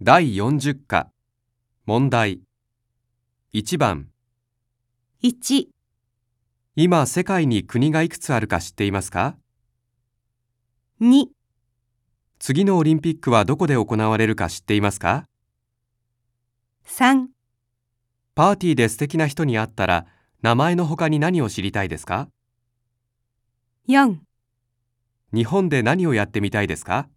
第40課。問題。1番。1、今世界に国がいくつあるか知っていますか？2、次のオリンピックはどこで行われるか知っていますか？3、パーティーで素敵な人に会ったら名前の他に何を知りたいですか？4日本で何をやってみたいですか？